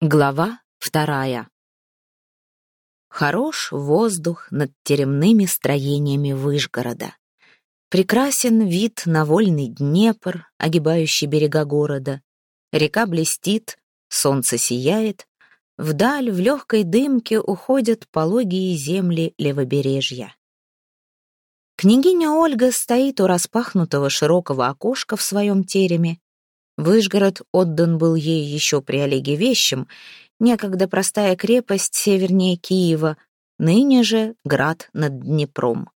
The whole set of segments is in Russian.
Глава вторая. Хорош воздух над теремными строениями Выжгорода. Прекрасен вид на вольный Днепр, огибающий берега города. Река блестит, солнце сияет. Вдаль в легкой дымке уходят пологие земли левобережья. Княгиня Ольга стоит у распахнутого широкого окошка в своем тереме Выжгород отдан был ей еще при Олеге Вещем, некогда простая крепость севернее Киева, ныне же град над Днепром.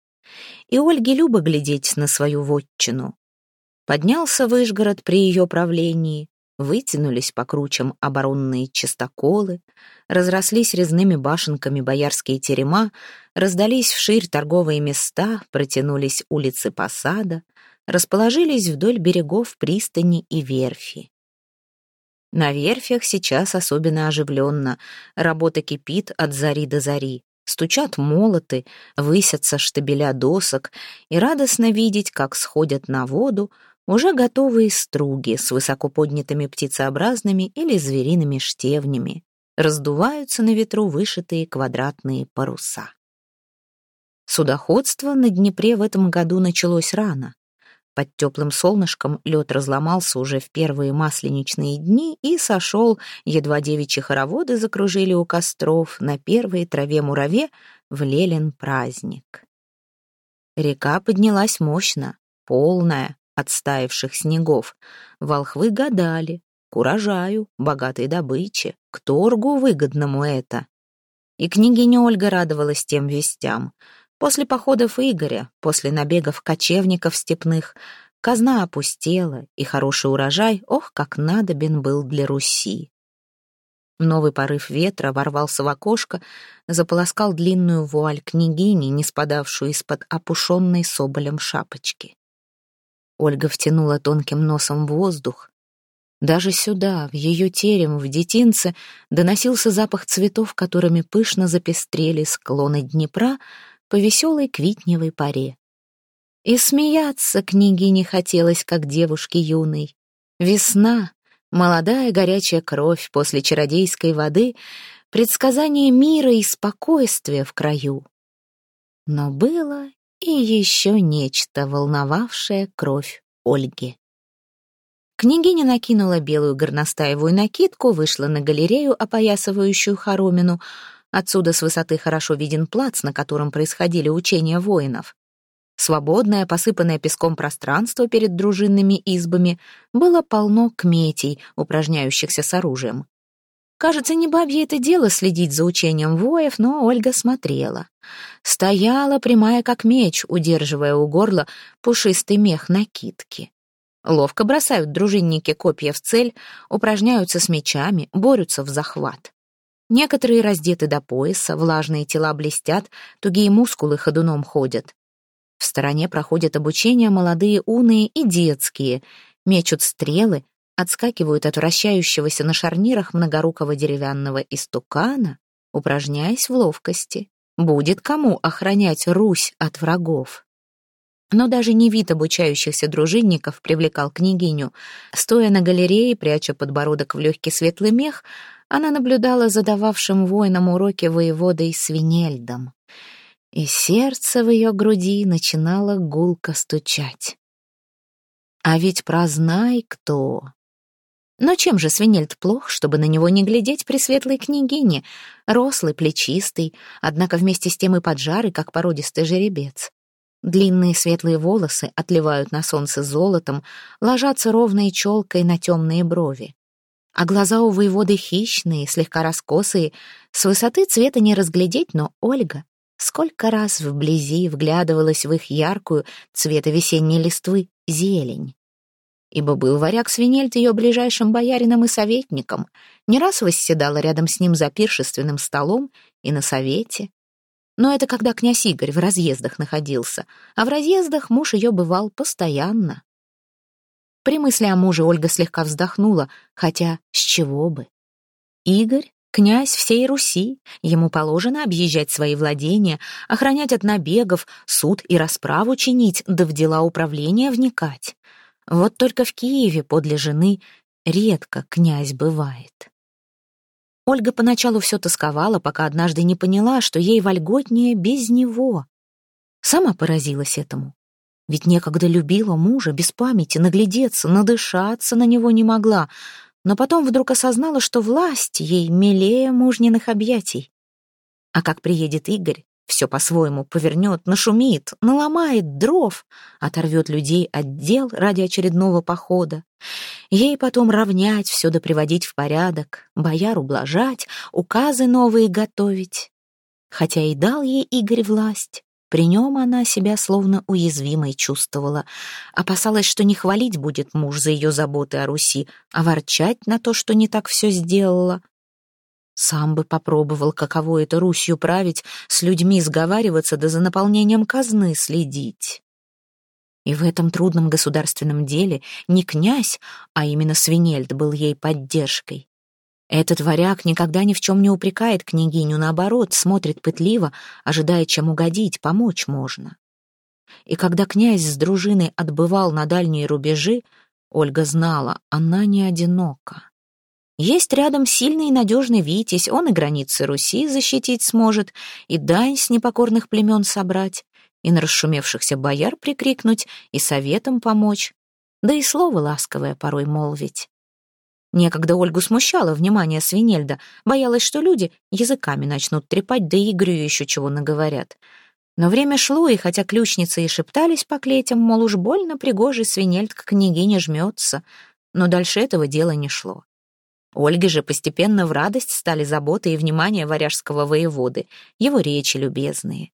И Ольге любо глядеть на свою вотчину. Поднялся Выжгород при ее правлении, вытянулись по кручам оборонные чистоколы, разрослись резными башенками боярские терема, раздались вширь торговые места, протянулись улицы посада, расположились вдоль берегов пристани и верфи. На верфях сейчас особенно оживленно, работа кипит от зари до зари. Стучат молоты, высятся штабеля досок, и радостно видеть, как сходят на воду уже готовые струги с высоко поднятыми птицеобразными или звериными штевнями. Раздуваются на ветру вышитые квадратные паруса. Судоходство на Днепре в этом году началось рано. Под теплым солнышком лед разломался уже в первые масленичные дни и сошел, едва девичьи хороводы закружили у костров, на первой траве-мураве в лелен праздник. Река поднялась мощно, полная, от стаивших снегов. Волхвы гадали, к урожаю, богатой добыче, к торгу выгодному это. И княгиня Ольга радовалась тем вестям — После походов Игоря, после набегов кочевников степных, казна опустела, и хороший урожай, ох, как надобен был для Руси. Новый порыв ветра ворвался в окошко, заполоскал длинную вуаль княгини, не спадавшую из-под опушенной соболем шапочки. Ольга втянула тонким носом воздух. Даже сюда, в ее терем, в детинце, доносился запах цветов, которыми пышно запестрели склоны Днепра, по веселой квитневой паре. И смеяться княгине хотелось, как девушке юной. Весна, молодая горячая кровь после чародейской воды, предсказание мира и спокойствия в краю. Но было и еще нечто, волновавшее кровь Ольги. Княгиня накинула белую горностаевую накидку, вышла на галерею, опоясывающую хоромину, Отсюда с высоты хорошо виден плац, на котором происходили учения воинов. Свободное, посыпанное песком пространство перед дружинными избами было полно кметей, упражняющихся с оружием. Кажется, не бабье это дело следить за учением воев, но Ольга смотрела. Стояла прямая как меч, удерживая у горла пушистый мех накидки. Ловко бросают дружинники копья в цель, упражняются с мечами, борются в захват. Некоторые раздеты до пояса, влажные тела блестят, тугие мускулы ходуном ходят. В стороне проходят обучение молодые уные и детские, мечут стрелы, отскакивают от вращающегося на шарнирах многорукого деревянного истукана, упражняясь в ловкости. Будет кому охранять Русь от врагов. Но даже не вид обучающихся дружинников привлекал княгиню. Стоя на галерее, пряча подбородок в легкий светлый мех, она наблюдала за дававшим воинам уроки воеводой Свинельдом. И сердце в ее груди начинало гулко стучать. А ведь прознай кто. Но чем же Свинельд плох, чтобы на него не глядеть при светлой княгине? Рослый, плечистый, однако вместе с тем и поджарый, как породистый жеребец. Длинные светлые волосы отливают на солнце золотом, ложатся ровной челкой на темные брови. А глаза у воеводы хищные, слегка раскосые, с высоты цвета не разглядеть, но Ольга сколько раз вблизи вглядывалась в их яркую цвета весенней листвы зелень. Ибо был варяг Свинельд ее ближайшим боярином и советником, не раз восседала рядом с ним за пиршественным столом и на совете, но это когда князь Игорь в разъездах находился, а в разъездах муж ее бывал постоянно. При мысли о муже Ольга слегка вздохнула, хотя с чего бы? Игорь — князь всей Руси, ему положено объезжать свои владения, охранять от набегов, суд и расправу чинить, да в дела управления вникать. Вот только в Киеве подле жены редко князь бывает. Ольга поначалу все тосковала, пока однажды не поняла, что ей вольготнее без него. Сама поразилась этому. Ведь некогда любила мужа без памяти, наглядеться, надышаться на него не могла, но потом вдруг осознала, что власть ей милее мужниных объятий. А как приедет Игорь, все по-своему повернет, нашумит, наломает дров, оторвет людей от дел ради очередного похода. Ей потом равнять, все да приводить в порядок, бояр ублажать, указы новые готовить. Хотя и дал ей Игорь власть, при нем она себя словно уязвимой чувствовала. Опасалась, что не хвалить будет муж за ее заботы о Руси, а ворчать на то, что не так все сделала. Сам бы попробовал, каково это Русью править, с людьми сговариваться, да за наполнением казны следить. И в этом трудном государственном деле не князь, а именно Свинельд был ей поддержкой. Этот варяг никогда ни в чем не упрекает княгиню, наоборот, смотрит пытливо, ожидая, чем угодить, помочь можно. И когда князь с дружиной отбывал на дальние рубежи, Ольга знала, она не одинока. Есть рядом сильный и надежный Витязь, он и границы Руси защитить сможет, и дань с непокорных племен собрать, и на расшумевшихся бояр прикрикнуть, и советом помочь, да и слово ласковое порой молвить. Некогда Ольгу смущало внимание Свинельда, боялась, что люди языками начнут трепать, да и игрю еще чего наговорят. Но время шло, и хотя ключницы и шептались по клетям, мол, уж больно пригожий Свинельд к княгине жмется, но дальше этого дела не шло. Ольге же постепенно в радость стали заботы и внимание варяжского воеводы, его речи любезные.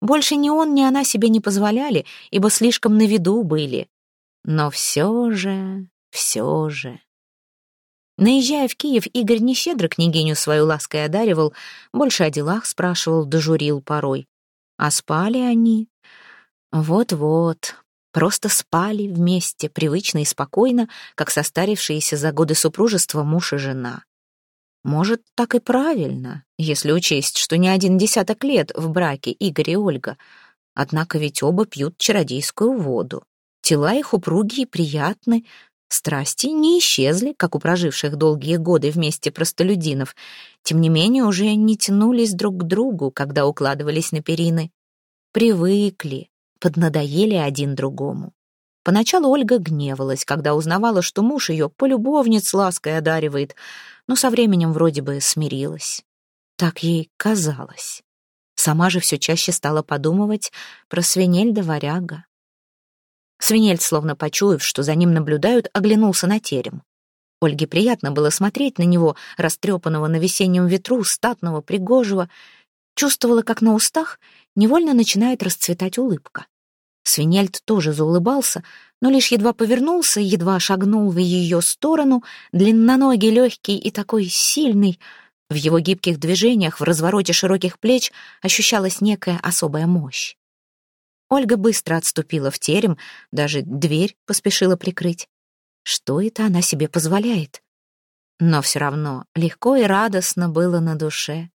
Больше ни он, ни она себе не позволяли, ибо слишком на виду были. Но все же, все же... Наезжая в Киев, Игорь не щедро княгиню свою лаской одаривал, больше о делах спрашивал, дожурил порой. А спали они? Вот-вот, Просто спали вместе, привычно и спокойно, как состарившиеся за годы супружества муж и жена. Может, так и правильно, если учесть, что не один десяток лет в браке Игорь и Ольга. Однако ведь оба пьют чародейскую воду. Тела их упругие и приятны, страсти не исчезли, как у проживших долгие годы вместе простолюдинов. Тем не менее, уже не тянулись друг к другу, когда укладывались на перины. Привыкли, поднадоели один другому. Поначалу Ольга гневалась, когда узнавала, что муж ее полюбовниц лаской одаривает, но со временем вроде бы смирилась. Так ей казалось. Сама же все чаще стала подумывать про свинельда варяга. Свинельд, словно почуяв, что за ним наблюдают, оглянулся на терем. Ольге приятно было смотреть на него, растрепанного на весеннем ветру, статного, пригожего. Чувствовала, как на устах невольно начинает расцветать улыбка. Свинельд тоже заулыбался, но лишь едва повернулся, едва шагнул в ее сторону, длинноногий, легкий и такой сильный. В его гибких движениях, в развороте широких плеч ощущалась некая особая мощь. Ольга быстро отступила в терем, даже дверь поспешила прикрыть. Что это она себе позволяет? Но все равно легко и радостно было на душе.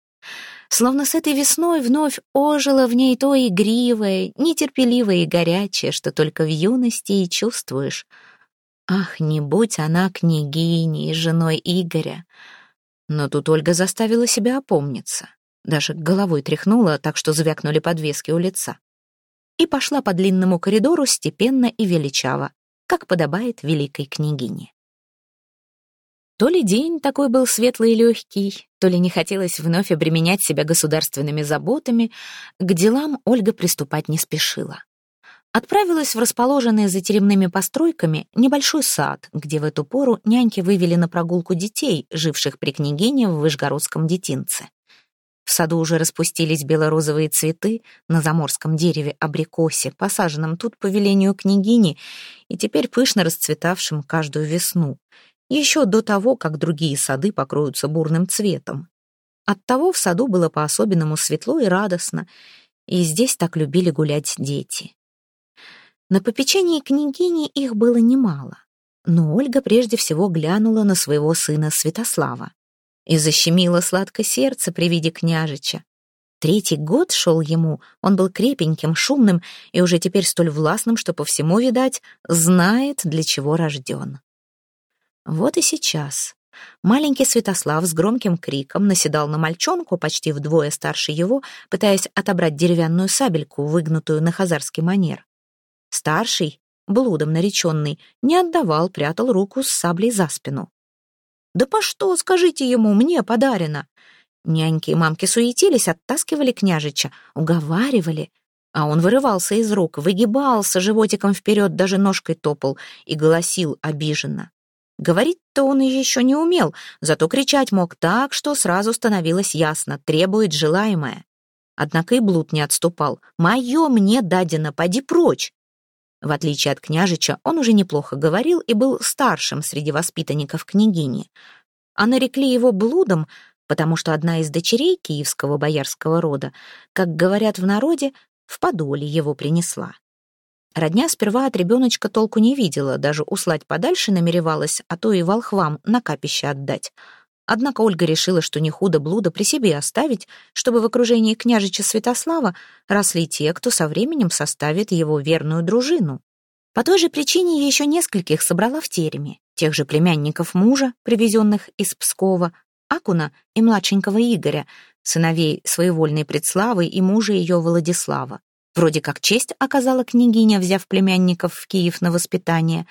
Словно с этой весной вновь ожило в ней то игривое, нетерпеливое и горячее, что только в юности и чувствуешь. Ах, не будь она княгиней, женой Игоря. Но тут Ольга заставила себя опомниться. Даже головой тряхнула, так что звякнули подвески у лица. И пошла по длинному коридору степенно и величаво, как подобает великой княгине. То ли день такой был светлый и легкий, то ли не хотелось вновь обременять себя государственными заботами, к делам Ольга приступать не спешила. Отправилась в расположенный за теремными постройками небольшой сад, где в эту пору няньки вывели на прогулку детей, живших при княгине в Вышгородском детинце. В саду уже распустились белорозовые цветы на заморском дереве абрикосе, посаженном тут по велению княгини и теперь пышно расцветавшим каждую весну — еще до того, как другие сады покроются бурным цветом. Оттого в саду было по-особенному светло и радостно, и здесь так любили гулять дети. На попечении княгини их было немало, но Ольга прежде всего глянула на своего сына Святослава и защемило сладко сердце при виде княжича. Третий год шел ему, он был крепеньким, шумным и уже теперь столь властным, что по всему, видать, знает, для чего рожден. Вот и сейчас Маленький Святослав с громким криком наседал на мальчонку, почти вдвое старше его, пытаясь отобрать деревянную сабельку, выгнутую на хазарский манер. Старший, блудом нареченный, не отдавал, прятал руку с саблей за спину. «Да по что, скажите ему, мне подарено!» Няньки и мамки суетились, оттаскивали княжича, уговаривали, а он вырывался из рук, выгибался животиком вперед, даже ножкой топал и голосил обиженно. Говорить-то он еще не умел, зато кричать мог так, что сразу становилось ясно, требует желаемое. Однако и блуд не отступал. «Мое мне дадено, поди прочь!» В отличие от княжича, он уже неплохо говорил и был старшим среди воспитанников княгини. А нарекли его блудом, потому что одна из дочерей киевского боярского рода, как говорят в народе, в подоле его принесла. Родня сперва от ребеночка толку не видела, даже услать подальше намеревалась, а то и волхвам на капище отдать. Однако Ольга решила, что не худо блуда при себе оставить, чтобы в окружении княжича Святослава росли те, кто со временем составит его верную дружину. По той же причине еще нескольких собрала в тереме, тех же племянников мужа, привезенных из Пскова, Акуна и младшенького Игоря, сыновей своевольной Предславы и мужа ее Владислава. Вроде как честь оказала княгиня, взяв племянников в Киев на воспитание.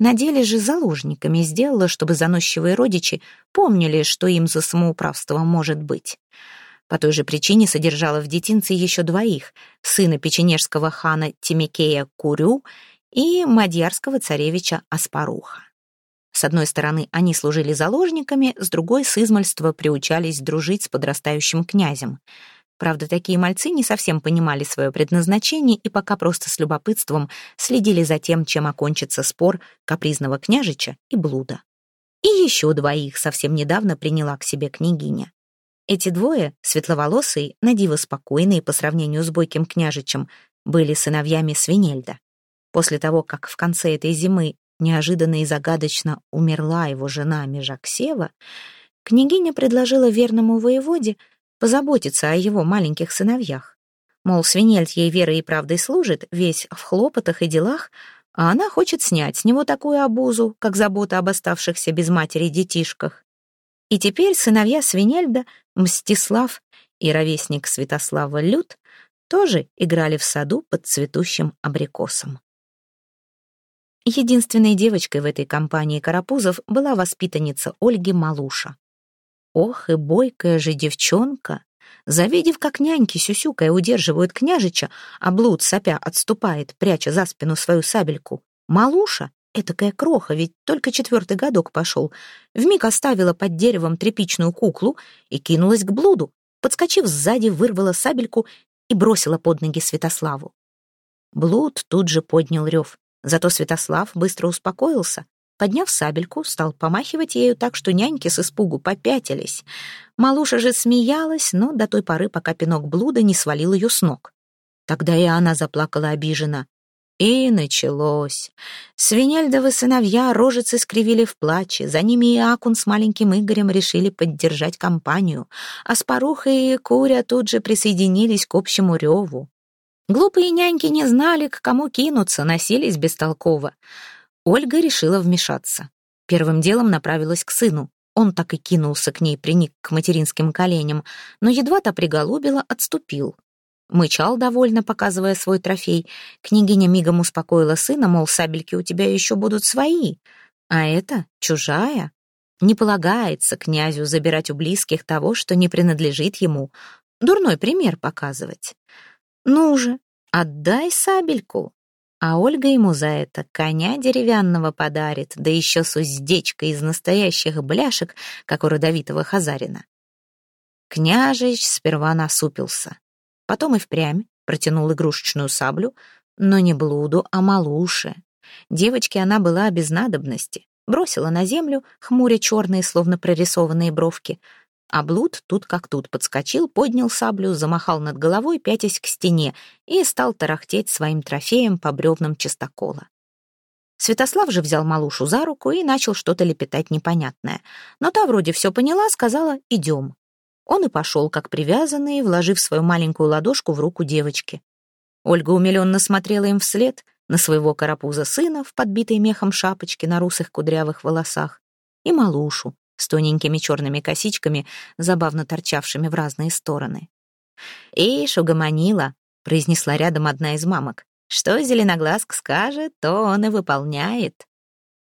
На деле же заложниками сделала, чтобы заносчивые родичи помнили, что им за самоуправство может быть. По той же причине содержала в детинце еще двоих — сына печенежского хана Тимикея Курю и мадьярского царевича Аспаруха. С одной стороны, они служили заложниками, с другой — с измальства приучались дружить с подрастающим князем — Правда, такие мальцы не совсем понимали свое предназначение и пока просто с любопытством следили за тем, чем окончится спор капризного княжича и блуда. И еще двоих совсем недавно приняла к себе княгиня. Эти двое, светловолосые, надиво спокойные по сравнению с бойким княжичем, были сыновьями Свинельда. После того, как в конце этой зимы неожиданно и загадочно умерла его жена Межаксева, княгиня предложила верному воеводе — позаботиться о его маленьких сыновьях. Мол, свинельт ей верой и правдой служит, весь в хлопотах и делах, а она хочет снять с него такую обузу, как забота об оставшихся без матери детишках. И теперь сыновья Свинельда, Мстислав и ровесник Святослава Люд тоже играли в саду под цветущим абрикосом. Единственной девочкой в этой компании карапузов была воспитанница Ольги Малуша. Ох, и бойкая же девчонка! Завидев, как няньки сюсюкая удерживают княжича, а блуд сопя отступает, пряча за спину свою сабельку, малуша, этакая кроха, ведь только четвертый годок пошел, вмиг оставила под деревом тряпичную куклу и кинулась к блуду, подскочив сзади, вырвала сабельку и бросила под ноги Святославу. Блуд тут же поднял рев, зато Святослав быстро успокоился, Подняв сабельку, стал помахивать ею так, что няньки с испугу попятились. Малуша же смеялась, но до той поры, пока пинок блуда не свалил ее с ног. Тогда и она заплакала обиженно. И началось. Свинельдовы сыновья рожицы скривили в плаче, за ними и Акун с маленьким Игорем решили поддержать компанию, а Спаруха и Куря тут же присоединились к общему реву. Глупые няньки не знали, к кому кинуться, носились бестолково. Ольга решила вмешаться. Первым делом направилась к сыну. Он так и кинулся к ней, приник к материнским коленям, но едва та приголубила, отступил. Мычал довольно, показывая свой трофей. Княгиня мигом успокоила сына, мол, сабельки у тебя еще будут свои, а это чужая. Не полагается князю забирать у близких того, что не принадлежит ему. Дурной пример показывать. Ну же, отдай сабельку. А Ольга ему за это коня деревянного подарит, да еще с уздечкой из настоящих бляшек, как у родовитого хазарина. Княжич сперва насупился, потом и впрямь протянул игрушечную саблю, но не блуду, а малуше. Девочке она была без надобности. Бросила на землю, хмуря черные, словно прорисованные бровки, а Блуд тут как тут подскочил, поднял саблю, замахал над головой, пятясь к стене, и стал тарахтеть своим трофеем по бревнам чистокола. Святослав же взял малушу за руку и начал что-то лепетать непонятное. Но та вроде все поняла, сказала «идем». Он и пошел, как привязанный, вложив свою маленькую ладошку в руку девочки. Ольга умиленно смотрела им вслед, на своего карапуза сына в подбитой мехом шапочке на русых кудрявых волосах, и малушу, с тоненькими черными косичками, забавно торчавшими в разные стороны. «Ишь, угомонила», — произнесла рядом одна из мамок. «Что зеленоглазк скажет, то он и выполняет».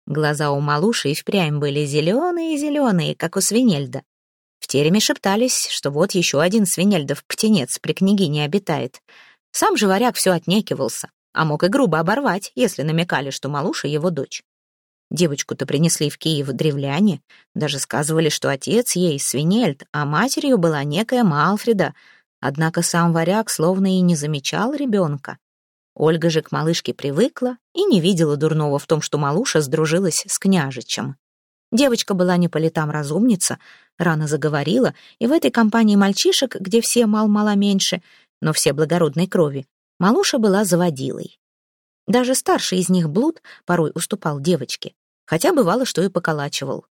Глаза у малуши и впрямь были зеленые-зеленые, как у свинельда. В тереме шептались, что вот еще один свинельдов птенец при княгине обитает. Сам же варяг все отнекивался, а мог и грубо оборвать, если намекали, что малуша его дочь. Девочку-то принесли в Киев древляне, даже сказывали, что отец ей свинельд, а матерью была некая Малфреда, однако сам варяг словно и не замечал ребенка. Ольга же к малышке привыкла и не видела дурного в том, что малуша сдружилась с княжичем. Девочка была не по летам разумница, рано заговорила, и в этой компании мальчишек, где все мал-мало меньше, но все благородной крови, малуша была заводилой. Даже старший из них блуд порой уступал девочке, хотя бывало, что и поколачивал.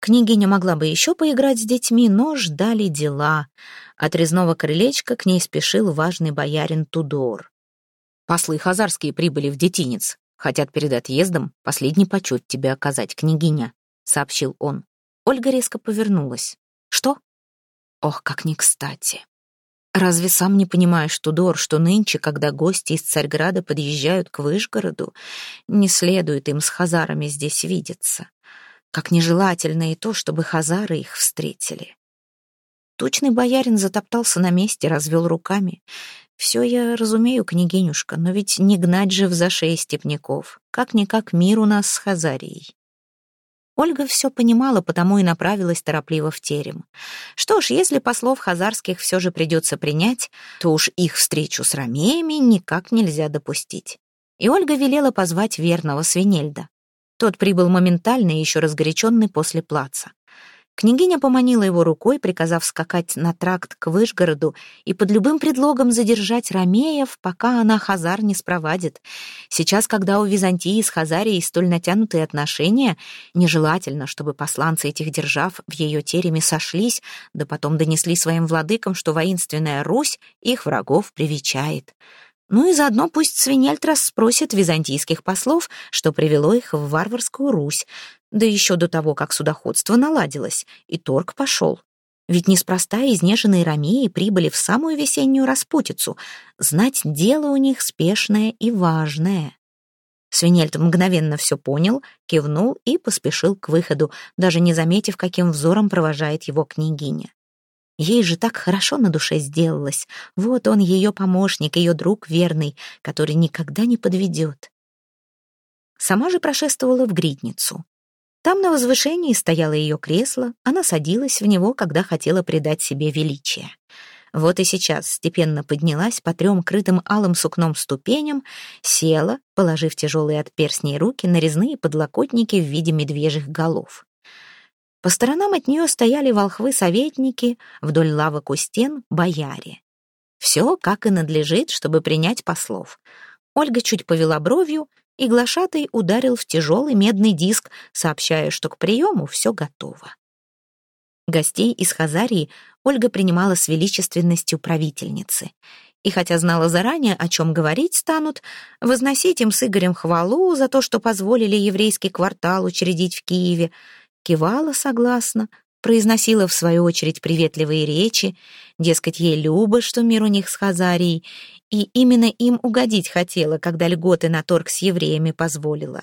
Княгиня могла бы еще поиграть с детьми, но ждали дела. От резного крылечка к ней спешил важный боярин Тудор. Послы хазарские прибыли в детинец. Хотят перед отъездом последний почет тебе оказать, княгиня», — сообщил он. Ольга резко повернулась. «Что?» «Ох, как не кстати!» «Разве сам не понимаешь, Тудор, что нынче, когда гости из Царьграда подъезжают к Вышгороду, не следует им с хазарами здесь видеться? Как нежелательно и то, чтобы хазары их встретили». Тучный боярин затоптался на месте, развел руками. Все я разумею, княгинюшка, но ведь не гнать же в зашей степняков. Как-никак мир у нас с Хазарией. Ольга все понимала, потому и направилась торопливо в терем. Что ж, если послов хазарских все же придется принять, то уж их встречу с ромеями никак нельзя допустить. И Ольга велела позвать верного свинельда. Тот прибыл моментально, еще разгоряченный после плаца. Княгиня поманила его рукой, приказав скакать на тракт к Вышгороду и под любым предлогом задержать Ромеев, пока она Хазар не спровадит. Сейчас, когда у Византии с Хазарией столь натянутые отношения, нежелательно, чтобы посланцы этих держав в ее тереме сошлись, да потом донесли своим владыкам, что воинственная Русь их врагов привечает. Ну и заодно пусть Свинельд расспросит византийских послов, что привело их в варварскую Русь, да еще до того, как судоходство наладилось, и торг пошел. Ведь неспроста изнеженные ромеи прибыли в самую весеннюю распутицу. Знать дело у них спешное и важное. Свинельд мгновенно все понял, кивнул и поспешил к выходу, даже не заметив, каким взором провожает его княгиня. Ей же так хорошо на душе сделалось. Вот он, ее помощник, ее друг верный, который никогда не подведет. Сама же прошествовала в гридницу. Там на возвышении стояло ее кресло, она садилась в него, когда хотела придать себе величие. Вот и сейчас степенно поднялась по трем крытым алым сукном ступеням, села, положив тяжелые от перстней руки на резные подлокотники в виде медвежьих голов. По сторонам от нее стояли волхвы-советники, вдоль лавок у стен — бояре. Все, как и надлежит, чтобы принять послов. Ольга чуть повела бровью, и глашатый ударил в тяжелый медный диск, сообщая, что к приему все готово. Гостей из Хазарии Ольга принимала с величественностью правительницы. И хотя знала заранее, о чем говорить станут, возносить им с Игорем хвалу за то, что позволили еврейский квартал учредить в Киеве — кивала согласно, произносила в свою очередь приветливые речи, дескать, ей любо, что мир у них с Хазарией, и именно им угодить хотела, когда льготы на торг с евреями позволила.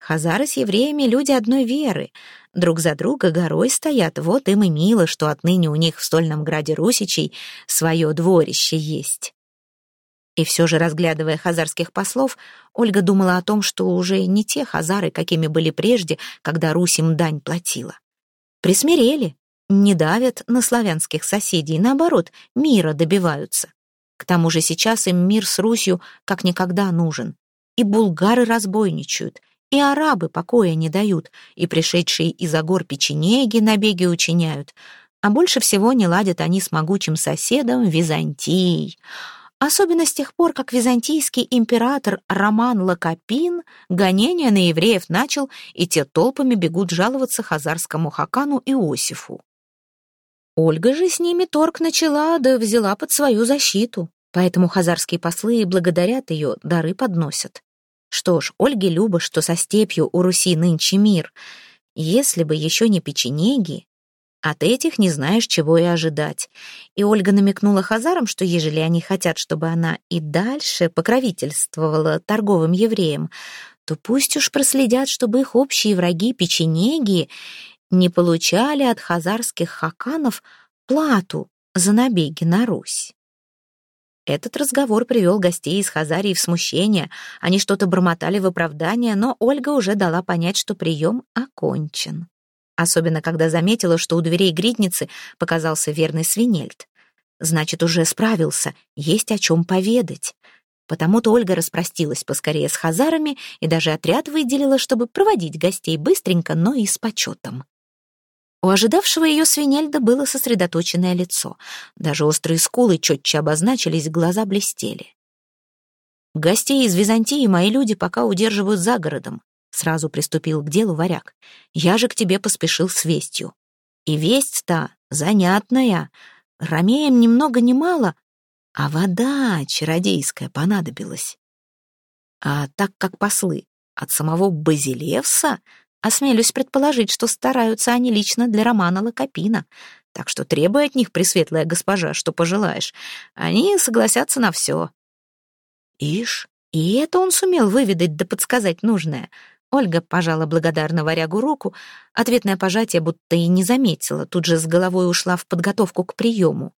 Хазары с евреями — люди одной веры, друг за друга горой стоят, вот им и мило, что отныне у них в стольном граде Русичей свое дворище есть. И все же, разглядывая хазарских послов, Ольга думала о том, что уже не те хазары, какими были прежде, когда Русь им дань платила. Присмирели, не давят на славянских соседей, наоборот, мира добиваются. К тому же сейчас им мир с Русью как никогда нужен. И булгары разбойничают, и арабы покоя не дают, и пришедшие из-за печенеги набеги учиняют. А больше всего не ладят они с могучим соседом Византией — Особенно с тех пор, как византийский император Роман Лакопин гонения на евреев начал, и те толпами бегут жаловаться хазарскому хакану Иосифу. Ольга же с ними торг начала, да взяла под свою защиту, поэтому хазарские послы благодарят ее, дары подносят. Что ж, Ольге любо, что со степью у Руси нынче мир. Если бы еще не печенеги, от этих не знаешь, чего и ожидать. И Ольга намекнула хазарам, что ежели они хотят, чтобы она и дальше покровительствовала торговым евреям, то пусть уж проследят, чтобы их общие враги печенеги не получали от хазарских хаканов плату за набеги на Русь. Этот разговор привел гостей из Хазарии в смущение. Они что-то бормотали в оправдание, но Ольга уже дала понять, что прием окончен особенно когда заметила, что у дверей гридницы показался верный свинельд. Значит, уже справился, есть о чем поведать. Потому-то Ольга распростилась поскорее с хазарами и даже отряд выделила, чтобы проводить гостей быстренько, но и с почетом. У ожидавшего ее свинельда было сосредоточенное лицо. Даже острые скулы четче обозначились, глаза блестели. Гостей из Византии мои люди пока удерживают за городом. Сразу приступил к делу варяг. «Я же к тебе поспешил с вестью. И весть-то занятная. Ромеям ни много ни мало, а вода чародейская понадобилась. А так как послы от самого Базилевса, осмелюсь предположить, что стараются они лично для романа Лакопина, так что требуй от них, пресветлая госпожа, что пожелаешь. Они согласятся на все. Ишь, и это он сумел выведать да подсказать нужное — Ольга пожала благодарно варягу руку, ответное пожатие будто и не заметила, тут же с головой ушла в подготовку к приему.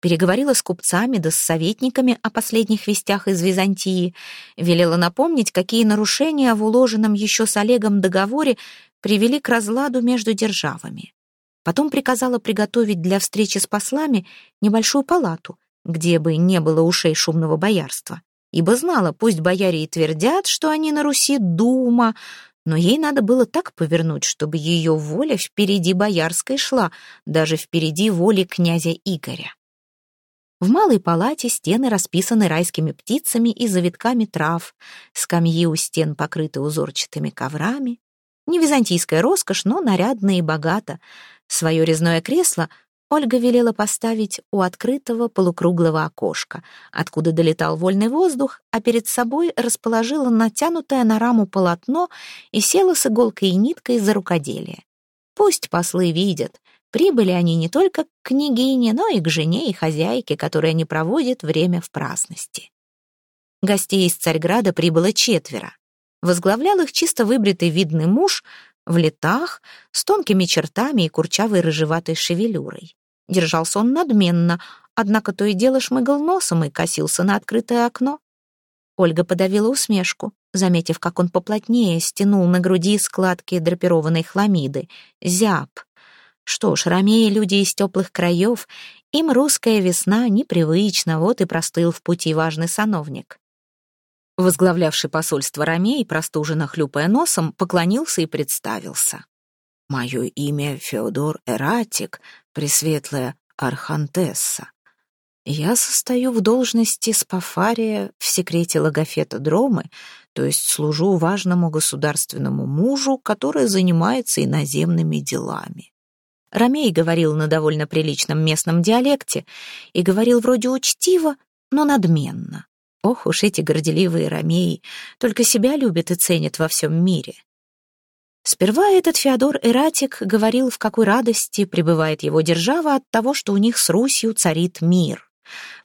Переговорила с купцами да с советниками о последних вестях из Византии, велела напомнить, какие нарушения в уложенном еще с Олегом договоре привели к разладу между державами. Потом приказала приготовить для встречи с послами небольшую палату, где бы не было ушей шумного боярства ибо знала, пусть бояре и твердят, что они на Руси дума, но ей надо было так повернуть, чтобы ее воля впереди боярской шла, даже впереди воли князя Игоря. В малой палате стены расписаны райскими птицами и завитками трав, скамьи у стен покрыты узорчатыми коврами. Не византийская роскошь, но нарядно и богато. Свое резное кресло Ольга велела поставить у открытого полукруглого окошка, откуда долетал вольный воздух, а перед собой расположила натянутое на раму полотно и села с иголкой и ниткой за рукоделие. Пусть послы видят, прибыли они не только к княгине, но и к жене и хозяйке, которая не проводит время в праздности. Гостей из Царьграда прибыло четверо. Возглавлял их чисто выбритый видный муж в летах, с тонкими чертами и курчавой рыжеватой шевелюрой. Держался он надменно, однако то и дело шмыгал носом и косился на открытое окно. Ольга подавила усмешку, заметив, как он поплотнее стянул на груди складки драпированной хламиды. Зяб. Что ж, ромеи люди из теплых краев, им русская весна непривычна, вот и простыл в пути важный сановник. Возглавлявший посольство ромей, простуженно хлюпая носом, поклонился и представился. «Мое имя Феодор Эратик, Пресветлая Архантесса. Я состою в должности спафария в секрете Логофета Дромы, то есть служу важному государственному мужу, который занимается иноземными делами. Ромей говорил на довольно приличном местном диалекте и говорил вроде учтиво, но надменно. Ох уж эти горделивые ромеи, только себя любят и ценят во всем мире. Сперва этот Феодор Эратик говорил, в какой радости пребывает его держава от того, что у них с Русью царит мир.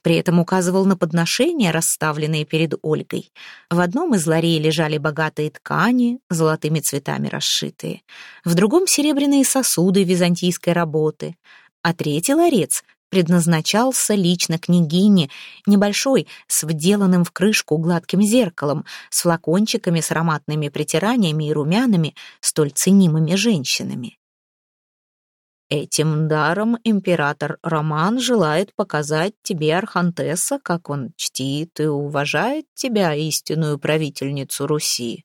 При этом указывал на подношения, расставленные перед Ольгой. В одном из ларей лежали богатые ткани, золотыми цветами расшитые, в другом — серебряные сосуды византийской работы, а третий ларец предназначался лично княгине, небольшой, с вделанным в крышку гладким зеркалом, с флакончиками с ароматными притираниями и румянами, столь ценимыми женщинами. Этим даром император Роман желает показать тебе, Архантесса, как он чтит и уважает тебя, истинную правительницу Руси.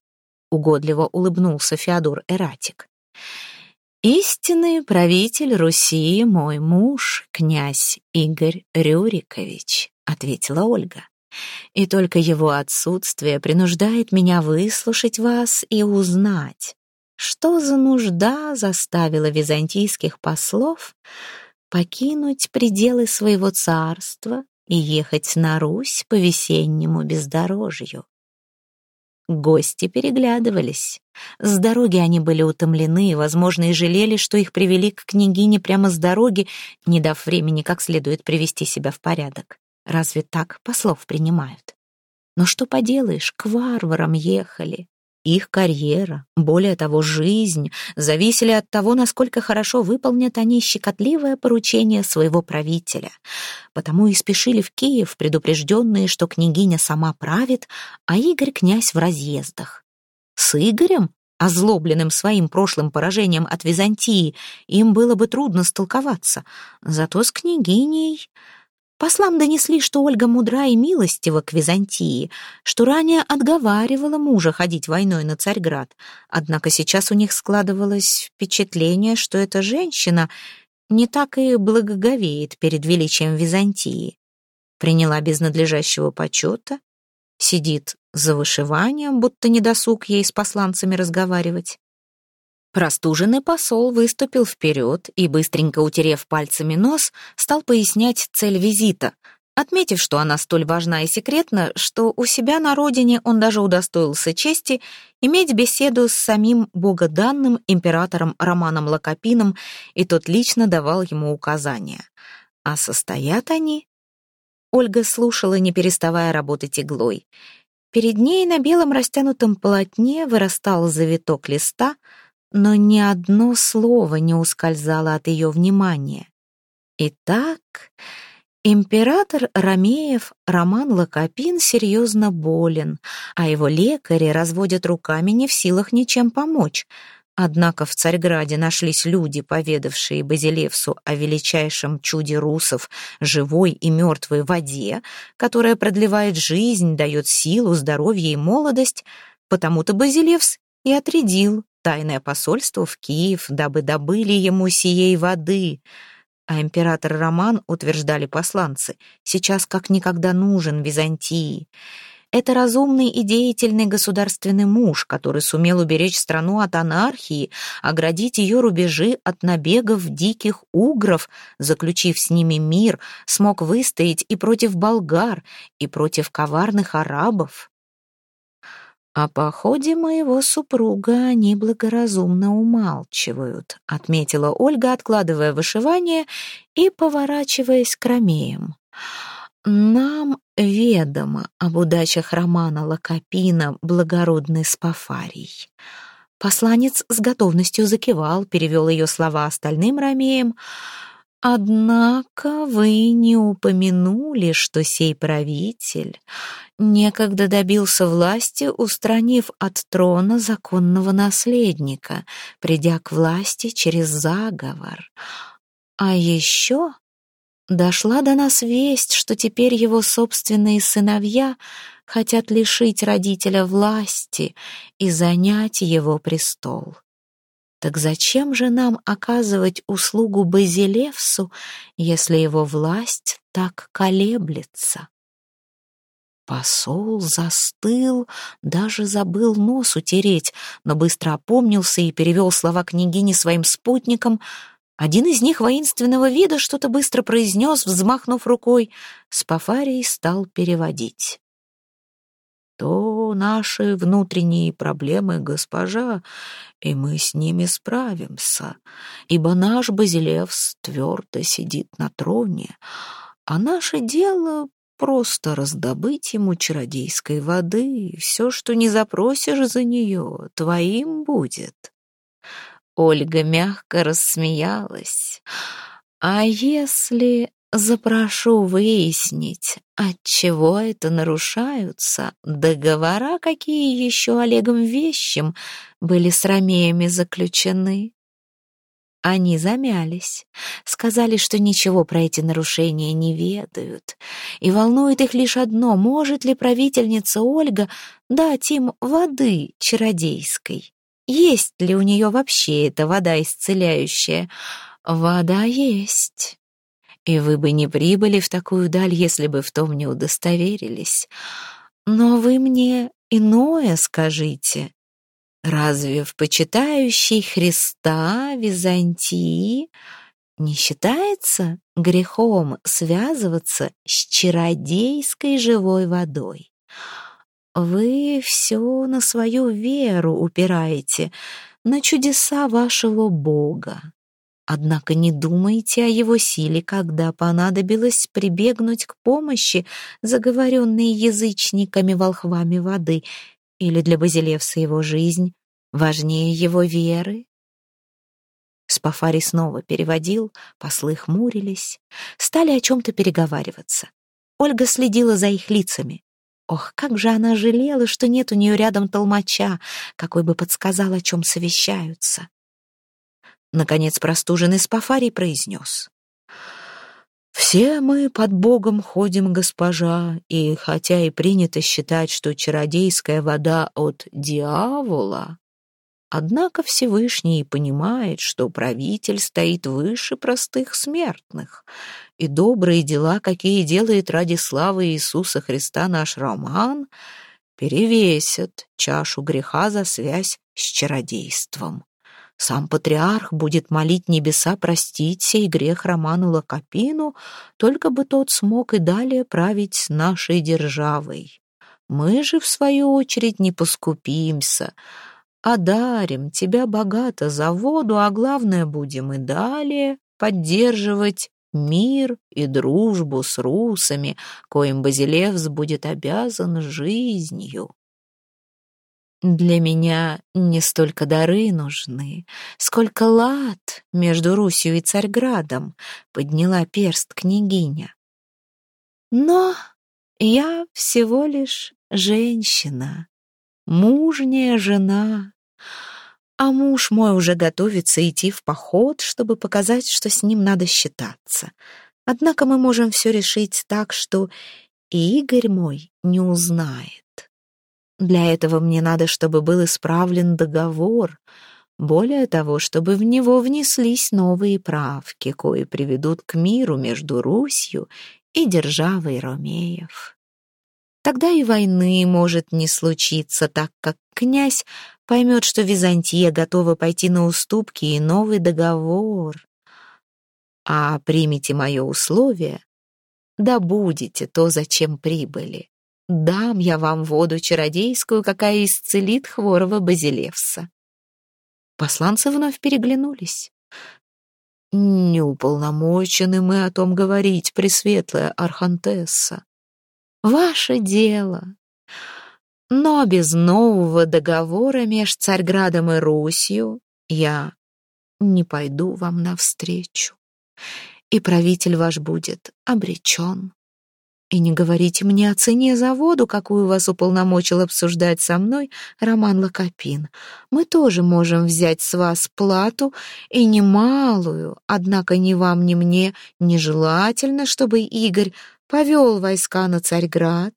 Угодливо улыбнулся Феодор Эратик. Истинный правитель Руси мой муж, князь Игорь Рюрикович, ответила Ольга. И только его отсутствие принуждает меня выслушать вас и узнать, что за нужда заставила византийских послов покинуть пределы своего царства и ехать на Русь по весеннему бездорожью. Гости переглядывались. С дороги они были утомлены, возможно, и жалели, что их привели к княгине прямо с дороги, не дав времени как следует привести себя в порядок. Разве так послов принимают? Но что поделаешь, к варварам ехали. Их карьера, более того, жизнь, зависели от того, насколько хорошо выполнят они щекотливое поручение своего правителя. Потому и спешили в Киев, предупрежденные, что княгиня сама правит, а Игорь князь в разъездах. С Игорем, озлобленным своим прошлым поражением от Византии, им было бы трудно столковаться. Зато с княгиней... Послам донесли, что Ольга мудра и милостива к Византии, что ранее отговаривала мужа ходить войной на Царьград. Однако сейчас у них складывалось впечатление, что эта женщина не так и благоговеет перед величием Византии. Приняла без надлежащего почета, сидит за вышиванием, будто недосуг ей с посланцами разговаривать. Простуженный посол выступил вперед и, быстренько утерев пальцами нос, стал пояснять цель визита, отметив, что она столь важна и секретна, что у себя на родине он даже удостоился чести иметь беседу с самим богоданным императором Романом Лакопином, и тот лично давал ему указания. А состоят они... Ольга слушала, не переставая работать иглой. Перед ней на белом растянутом полотне вырастал завиток листа — но ни одно слово не ускользало от ее внимания. Итак, император Ромеев Роман Лакопин серьезно болен, а его лекари разводят руками не в силах ничем помочь. Однако в Царьграде нашлись люди, поведавшие Базилевсу о величайшем чуде русов, живой и мертвой воде, которая продлевает жизнь, дает силу, здоровье и молодость, потому-то Базилевс и отрядил тайное посольство в Киев, дабы добыли ему сией воды. А император Роман, утверждали посланцы, сейчас как никогда нужен Византии. Это разумный и деятельный государственный муж, который сумел уберечь страну от анархии, оградить ее рубежи от набегов диких угров, заключив с ними мир, смог выстоять и против болгар, и против коварных арабов. О походе моего супруга они благоразумно умалчивают, отметила Ольга, откладывая вышивание и поворачиваясь к ромеям. Нам ведомо об удачах романа Лакопина «Благородный Спафарий». Посланец с готовностью закивал, перевел ее слова остальным ромеям — Однако вы не упомянули, что сей правитель некогда добился власти, устранив от трона законного наследника, придя к власти через заговор. А еще дошла до нас весть, что теперь его собственные сыновья хотят лишить родителя власти и занять его престол. Так зачем же нам оказывать услугу Базилевсу, если его власть так колеблется? Посол застыл, даже забыл нос утереть, но быстро опомнился и перевел слова княгини своим спутникам. Один из них воинственного вида что-то быстро произнес, взмахнув рукой. Спафарий стал переводить то наши внутренние проблемы, госпожа, и мы с ними справимся, ибо наш Базилевс твердо сидит на троне, а наше дело просто раздобыть ему чародейской воды, и все, что не запросишь за нее, твоим будет». Ольга мягко рассмеялась. «А если Запрошу выяснить, отчего это нарушаются договора, какие еще Олегом Вещим были с Ромеями заключены. Они замялись, сказали, что ничего про эти нарушения не ведают, и волнует их лишь одно, может ли правительница Ольга дать им воды чародейской. Есть ли у нее вообще эта вода исцеляющая? Вода есть и вы бы не прибыли в такую даль, если бы в том не удостоверились. Но вы мне иное скажите. Разве в почитающей Христа Византии не считается грехом связываться с чародейской живой водой? вы все на свою веру упираете, на чудеса вашего Бога. Однако не думайте о его силе, когда понадобилось прибегнуть к помощи, заговоренной язычниками-волхвами воды, или для Базилевса его жизнь важнее его веры. Спафари снова переводил, послы хмурились, стали о чем-то переговариваться. Ольга следила за их лицами. Ох, как же она жалела, что нет у нее рядом толмача, какой бы подсказал, о чем совещаются. Наконец простуженный Спафарий произнес. «Все мы под Богом ходим, госпожа, и хотя и принято считать, что чародейская вода от дьявола, Однако Всевышний понимает, что правитель стоит выше простых смертных, и добрые дела, какие делает ради славы Иисуса Христа наш Роман, перевесят чашу греха за связь с чародейством. Сам патриарх будет молить небеса простить сей грех Роману Лакопину, только бы тот смог и далее править нашей державой. Мы же, в свою очередь, не поскупимся — одарим тебя богато за воду, а главное, будем и далее поддерживать мир и дружбу с русами, коим Базилевс будет обязан жизнью. Для меня не столько дары нужны, сколько лад между Русью и Царьградом, подняла перст княгиня. Но я всего лишь женщина, мужняя жена, а муж мой уже готовится идти в поход, чтобы показать, что с ним надо считаться. Однако мы можем все решить так, что Игорь мой не узнает. Для этого мне надо, чтобы был исправлен договор, более того, чтобы в него внеслись новые правки, кои приведут к миру между Русью и державой Ромеев. Тогда и войны может не случиться, так как князь поймет, что Византия готова пойти на уступки и новый договор. А примите мое условие, да будете то, зачем прибыли. Дам я вам воду чародейскую, какая исцелит хворого Базилевса. Посланцы вновь переглянулись. «Не уполномочены мы о том говорить, пресветлая Архантесса. Ваше дело. Но без нового договора меж Царьградом и Русью я не пойду вам навстречу, и правитель ваш будет обречен. И не говорите мне о цене за воду, какую вас уполномочил обсуждать со мной Роман Локопин. Мы тоже можем взять с вас плату, и немалую, однако ни вам, ни мне нежелательно, чтобы Игорь повел войска на Царьград,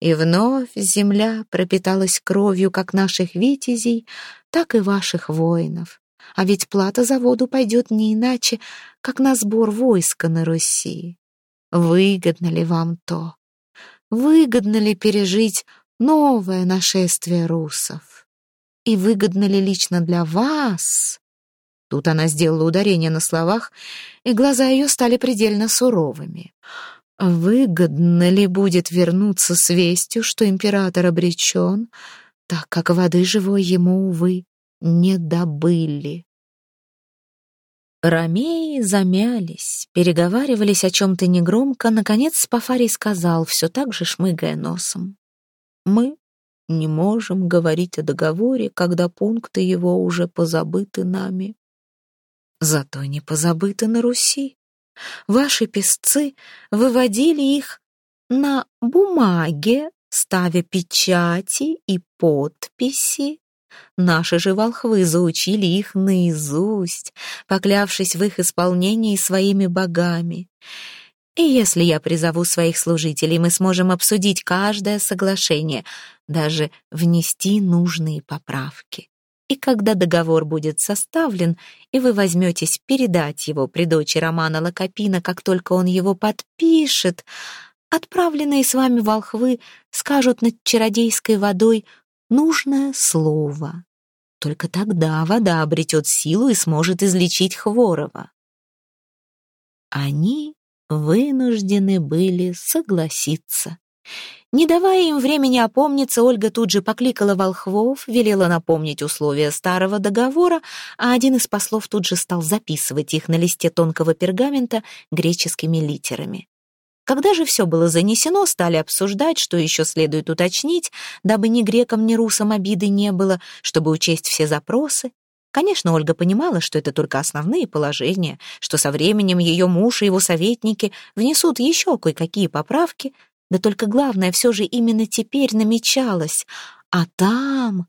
и вновь земля пропиталась кровью как наших витязей, так и ваших воинов. А ведь плата за воду пойдет не иначе, как на сбор войска на Руси. Выгодно ли вам то? Выгодно ли пережить новое нашествие русов? И выгодно ли лично для вас? Тут она сделала ударение на словах, и глаза ее стали предельно суровыми. Выгодно ли будет вернуться с вестью, что император обречен, так как воды живой ему, увы, не добыли? Ромеи замялись, переговаривались о чем-то негромко. Наконец Спафарий сказал, все так же шмыгая носом. «Мы не можем говорить о договоре, когда пункты его уже позабыты нами. Зато не позабыты на Руси. Ваши песцы выводили их на бумаге, ставя печати и подписи. Наши же волхвы заучили их наизусть, поклявшись в их исполнении своими богами. И если я призову своих служителей, мы сможем обсудить каждое соглашение, даже внести нужные поправки. И когда договор будет составлен, и вы возьметесь передать его при дочери Романа Лакопина, как только он его подпишет, отправленные с вами волхвы скажут над чародейской водой нужное слово. Только тогда вода обретет силу и сможет излечить Хворова. Они вынуждены были согласиться. Не давая им времени опомниться, Ольга тут же покликала волхвов, велела напомнить условия старого договора, а один из послов тут же стал записывать их на листе тонкого пергамента греческими литерами. Когда же все было занесено, стали обсуждать, что еще следует уточнить, дабы ни грекам, ни русам обиды не было, чтобы учесть все запросы. Конечно, Ольга понимала, что это только основные положения, что со временем ее муж и его советники внесут еще кое-какие поправки, да только главное все же именно теперь намечалось. А там...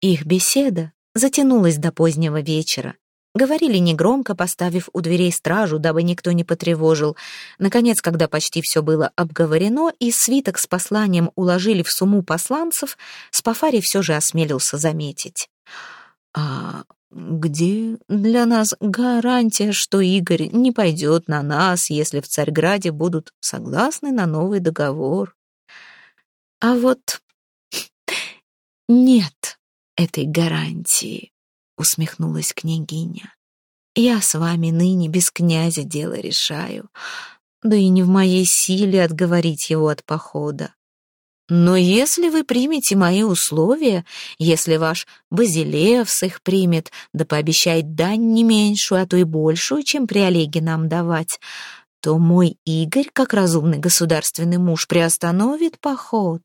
Их беседа затянулась до позднего вечера. Говорили негромко, поставив у дверей стражу, дабы никто не потревожил. Наконец, когда почти все было обговорено и свиток с посланием уложили в сумму посланцев, Спафари все же осмелился заметить. «А где для нас гарантия, что Игорь не пойдет на нас, если в Царьграде будут согласны на новый договор? А вот нет этой гарантии, усмехнулась княгиня. Я с вами ныне без князя дело решаю, да и не в моей силе отговорить его от похода. Но если вы примете мои условия, если ваш Базилевс их примет, да пообещает дань не меньшую, а то и большую, чем при Олеге нам давать, то мой Игорь, как разумный государственный муж, приостановит поход.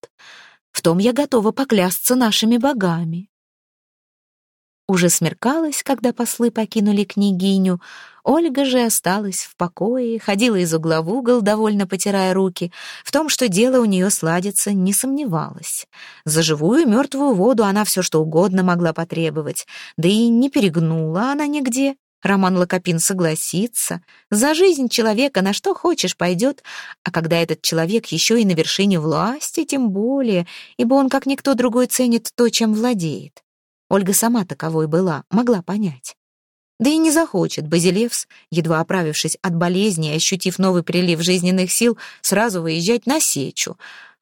В том я готова поклясться нашими богами. Уже смеркалось, когда послы покинули княгиню. Ольга же осталась в покое, ходила из угла в угол, довольно потирая руки. В том, что дело у нее сладится, не сомневалась. За живую мертвую воду она все что угодно могла потребовать. Да и не перегнула она нигде. Роман Локопин согласится. За жизнь человека на что хочешь пойдет, а когда этот человек еще и на вершине власти, тем более, ибо он, как никто другой, ценит то, чем владеет. Ольга сама таковой была, могла понять. Да и не захочет Базилевс, едва оправившись от болезни и ощутив новый прилив жизненных сил, сразу выезжать на сечу.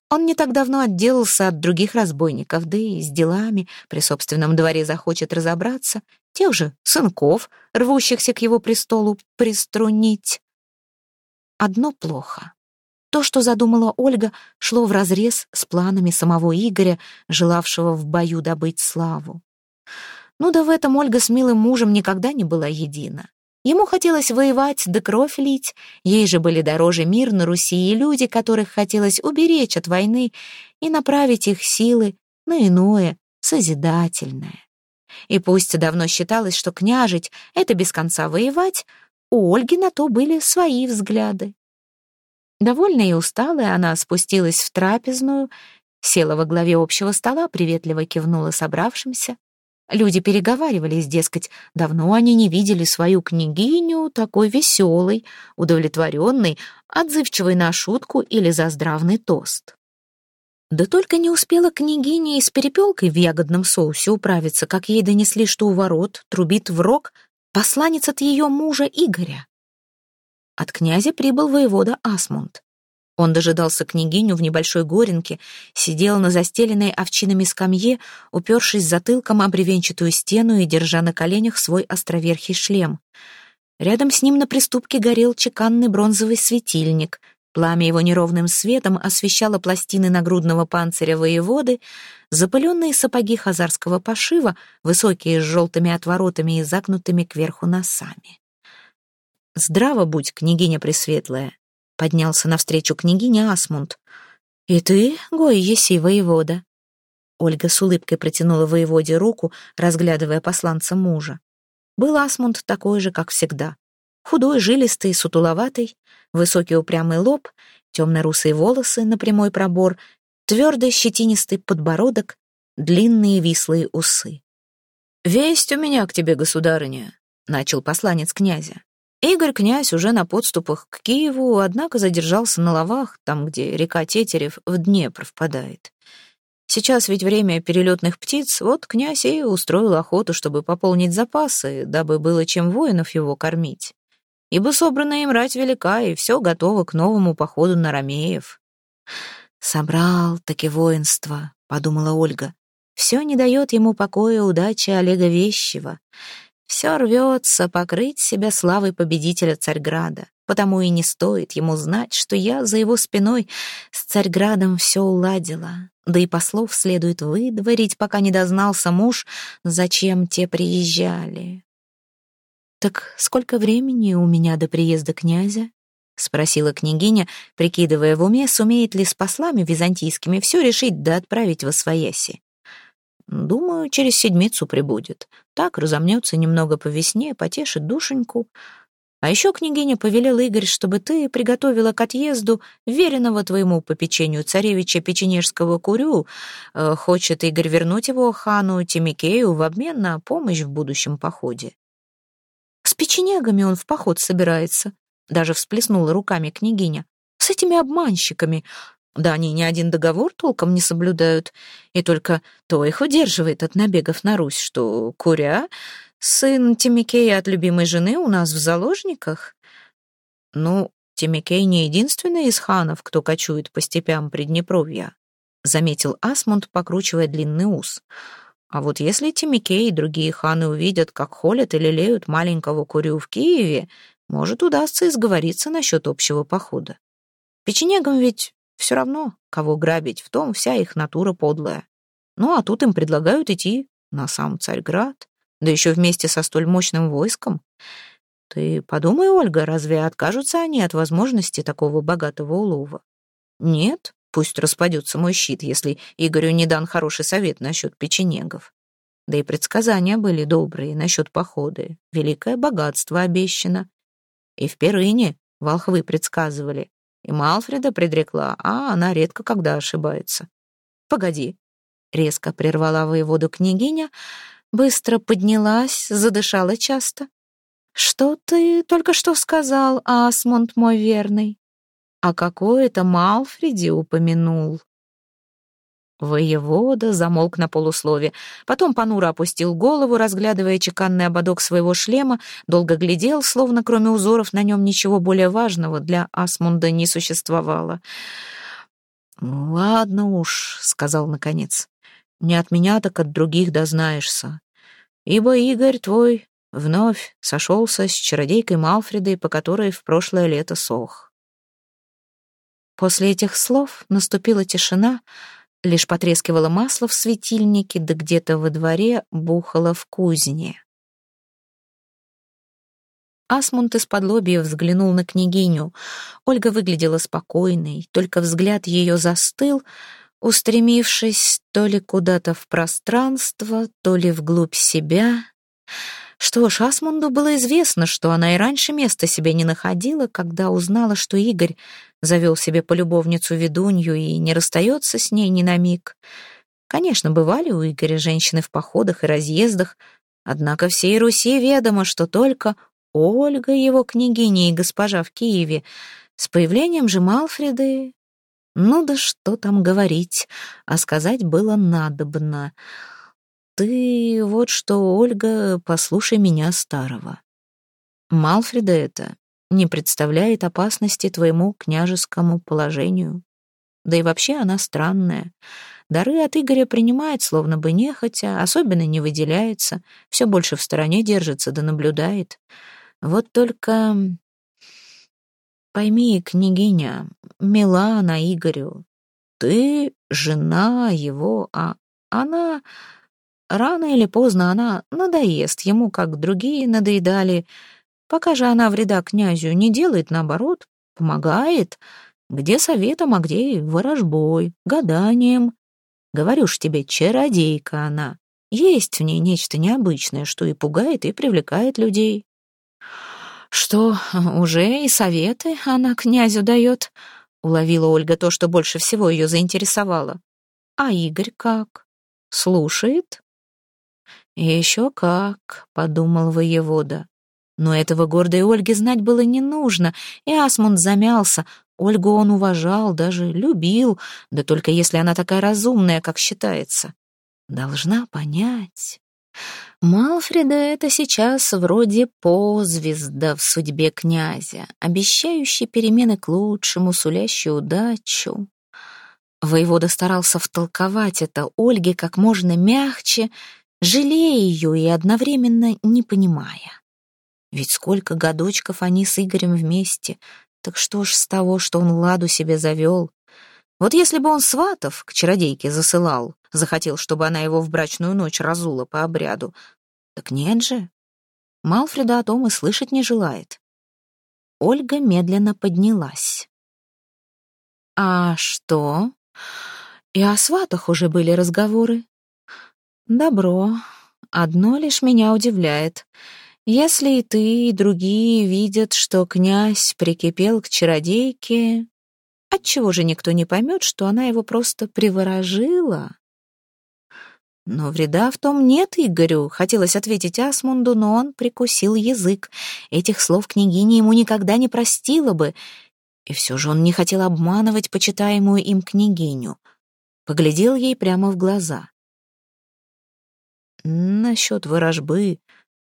Он не так давно отделался от других разбойников, да и с делами при собственном дворе захочет разобраться, тех же сынков, рвущихся к его престолу, приструнить. Одно плохо. То, что задумала Ольга, шло вразрез с планами самого Игоря, желавшего в бою добыть славу. Ну да в этом Ольга с милым мужем никогда не была едина. Ему хотелось воевать да кровь лить, ей же были дороже мир на Руси и люди, которых хотелось уберечь от войны и направить их силы на иное, созидательное. И пусть давно считалось, что княжить — это без конца воевать, у Ольги на то были свои взгляды. Довольная и усталая, она спустилась в трапезную, села во главе общего стола, приветливо кивнула собравшимся. Люди переговаривались, дескать, давно они не видели свою княгиню такой веселой, удовлетворенной, отзывчивой на шутку или за здравный тост. Да только не успела княгиня и с перепелкой в ягодном соусе управиться, как ей донесли, что у ворот трубит в рог посланец от ее мужа Игоря. От князя прибыл воевода Асмунд. Он дожидался княгиню в небольшой горенке, сидел на застеленной овчинами скамье, упершись затылком бревенчатую стену и держа на коленях свой островерхий шлем. Рядом с ним на приступке горел чеканный бронзовый светильник. Пламя его неровным светом освещало пластины нагрудного панциря воеводы, запыленные сапоги хазарского пошива, высокие с желтыми отворотами и загнутыми кверху носами. «Здраво будь, княгиня Пресветлая!» Поднялся навстречу княгиня Асмунд. «И ты, Гой, еси воевода?» Ольга с улыбкой протянула воеводе руку, разглядывая посланца мужа. Был Асмунд такой же, как всегда. Худой, жилистый, сутуловатый, высокий упрямый лоб, темно-русые волосы на прямой пробор, твердый щетинистый подбородок, длинные вислые усы. «Весть у меня к тебе, государыня», — начал посланец князя. Игорь князь уже на подступах к Киеву, однако задержался на лавах, там, где река Тетерев в Днепр впадает. Сейчас ведь время перелетных птиц, вот князь и устроил охоту, чтобы пополнить запасы, дабы было чем воинов его кормить. Ибо собранная им рать велика, и все готово к новому походу на Ромеев. «Собрал таки воинство», — подумала Ольга. «Все не дает ему покоя удачи Олега Вещева». Все рвется покрыть себя славой победителя Царьграда. потому и не стоит ему знать, что я за его спиной с Царьградом все уладила. Да и послов следует выдворить, пока не дознался муж, зачем те приезжали. «Так сколько времени у меня до приезда князя?» — спросила княгиня, прикидывая в уме, сумеет ли с послами византийскими все решить да отправить во свояси. «Думаю, через седмицу прибудет. Так разомнется немного по весне, потешит душеньку. А еще княгиня повелела Игорь, чтобы ты приготовила к отъезду веренного твоему попечению царевича Печенежского Курю. Э, хочет Игорь вернуть его хану Тимикею в обмен на помощь в будущем походе. С печенегами он в поход собирается, даже всплеснула руками княгиня. С этими обманщиками. Да они ни один договор толком не соблюдают, и только то их удерживает от набегов на Русь, что Куря Сын Тимикея от любимой жены у нас в заложниках? Ну, Тимикей не единственный из ханов, кто кочует по степям Приднепровья, заметил Асмунд, покручивая длинный ус. А вот если Тимикей и другие ханы увидят, как холят и лелеют маленького Курю в Киеве, может, удастся изговориться насчет общего похода. Печенегам ведь все равно, кого грабить, в том вся их натура подлая. Ну, а тут им предлагают идти на сам Царьград да еще вместе со столь мощным войском. Ты подумай, Ольга, разве откажутся они от возможности такого богатого улова? Нет, пусть распадется мой щит, если Игорю не дан хороший совет насчет печенегов. Да и предсказания были добрые насчет похода. Великое богатство обещано. И в Перыне волхвы предсказывали. И Малфреда предрекла, а она редко когда ошибается. «Погоди», — резко прервала воеводу княгиня, — быстро поднялась, задышала часто. «Что ты только что сказал, Асмунд мой верный? А какой это Малфреди упомянул?» Воевода замолк на полуслове, потом понуро опустил голову, разглядывая чеканный ободок своего шлема, долго глядел, словно кроме узоров на нем ничего более важного для Асмунда не существовало. «Ладно уж», — сказал наконец, не от меня, так от других дознаешься. Ибо Игорь твой вновь сошелся с чародейкой Малфредой, по которой в прошлое лето сох. После этих слов наступила тишина, лишь потрескивало масло в светильнике, да где-то во дворе бухало в кузне. Асмунд из-под лобья взглянул на княгиню. Ольга выглядела спокойной, только взгляд ее застыл — устремившись то ли куда-то в пространство, то ли вглубь себя. Что ж, Асмунду было известно, что она и раньше места себе не находила, когда узнала, что Игорь завел себе полюбовницу ведунью и не расстается с ней ни на миг. Конечно, бывали у Игоря женщины в походах и разъездах, однако всей Руси ведомо, что только Ольга, его княгиня и госпожа в Киеве. С появлением же Малфреды ну да что там говорить, а сказать было надобно. Ты вот что, Ольга, послушай меня старого. Малфреда это не представляет опасности твоему княжескому положению. Да и вообще она странная. Дары от Игоря принимает, словно бы нехотя, особенно не выделяется, все больше в стороне держится да наблюдает. Вот только Пойми, княгиня, мила она Игорю. Ты жена его, а она... Рано или поздно она надоест ему, как другие надоедали. Пока же она вреда князю не делает, наоборот, помогает. Где советом, а где ворожбой, гаданием. Говорю ж тебе, чародейка она. Есть в ней нечто необычное, что и пугает, и привлекает людей. «Что, уже и советы она князю дает?» — уловила Ольга то, что больше всего ее заинтересовало. «А Игорь как? Слушает?» «Еще как», — подумал воевода. Но этого гордой Ольге знать было не нужно, и Асмунд замялся. Ольгу он уважал, даже любил, да только если она такая разумная, как считается. Должна понять. Малфреда это сейчас вроде позвезда в судьбе князя, обещающий перемены к лучшему, сулящий удачу. Воевода старался втолковать это Ольге как можно мягче, жалея ее и одновременно не понимая. Ведь сколько годочков они с Игорем вместе. Так что ж с того, что он ладу себе завел? Вот если бы он сватов к чародейке засылал, захотел, чтобы она его в брачную ночь разула по обряду, так нет же. Малфреда о том и слышать не желает. Ольга медленно поднялась. «А что? И о сватах уже были разговоры?» «Добро. Одно лишь меня удивляет. Если и ты, и другие видят, что князь прикипел к чародейке, отчего же никто не поймет, что она его просто приворожила?» Но вреда в том нет, Игорю, хотелось ответить Асмунду, но он прикусил язык. Этих слов княгиня ему никогда не простила бы. И все же он не хотел обманывать почитаемую им княгиню. Поглядел ей прямо в глаза. Насчет ворожбы,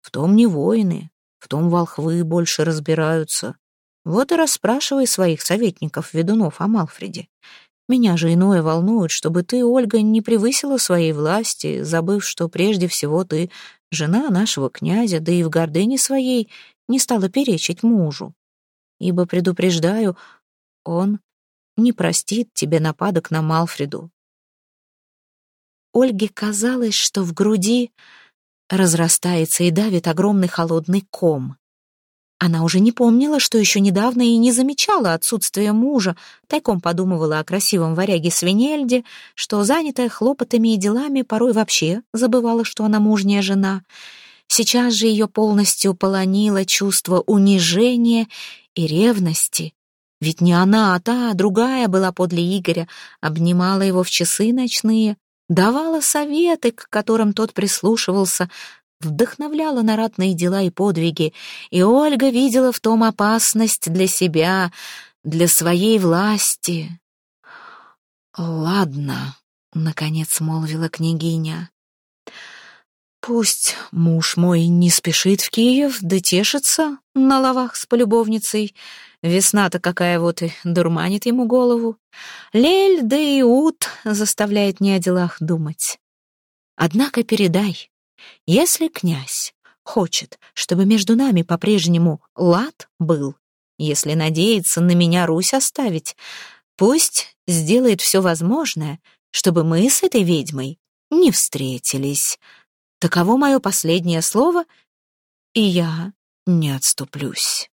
в том не воины, в том волхвы больше разбираются. Вот и расспрашивай своих советников, ведунов о Малфреде. Меня же иное волнует, чтобы ты, Ольга, не превысила своей власти, забыв, что прежде всего ты жена нашего князя, да и в гордыне своей не стала перечить мужу. Ибо, предупреждаю, он не простит тебе нападок на Малфреду. Ольге казалось, что в груди разрастается и давит огромный холодный ком. Она уже не помнила, что еще недавно и не замечала отсутствия мужа, тайком подумывала о красивом варяге Свинельде, что, занятая хлопотами и делами, порой вообще забывала, что она мужняя жена. Сейчас же ее полностью полонило чувство унижения и ревности. Ведь не она, а та, другая была подле Игоря, обнимала его в часы ночные, давала советы, к которым тот прислушивался, вдохновляла на ратные дела и подвиги, и Ольга видела в том опасность для себя, для своей власти. «Ладно», — наконец молвила княгиня, — «пусть муж мой не спешит в Киев, да тешится на лавах с полюбовницей. Весна-то какая вот и дурманит ему голову. Лель да и ут заставляет не о делах думать. Однако передай, если князь хочет, чтобы между нами по-прежнему лад был, если надеется на меня Русь оставить, пусть сделает все возможное, чтобы мы с этой ведьмой не встретились. Таково мое последнее слово, и я не отступлюсь.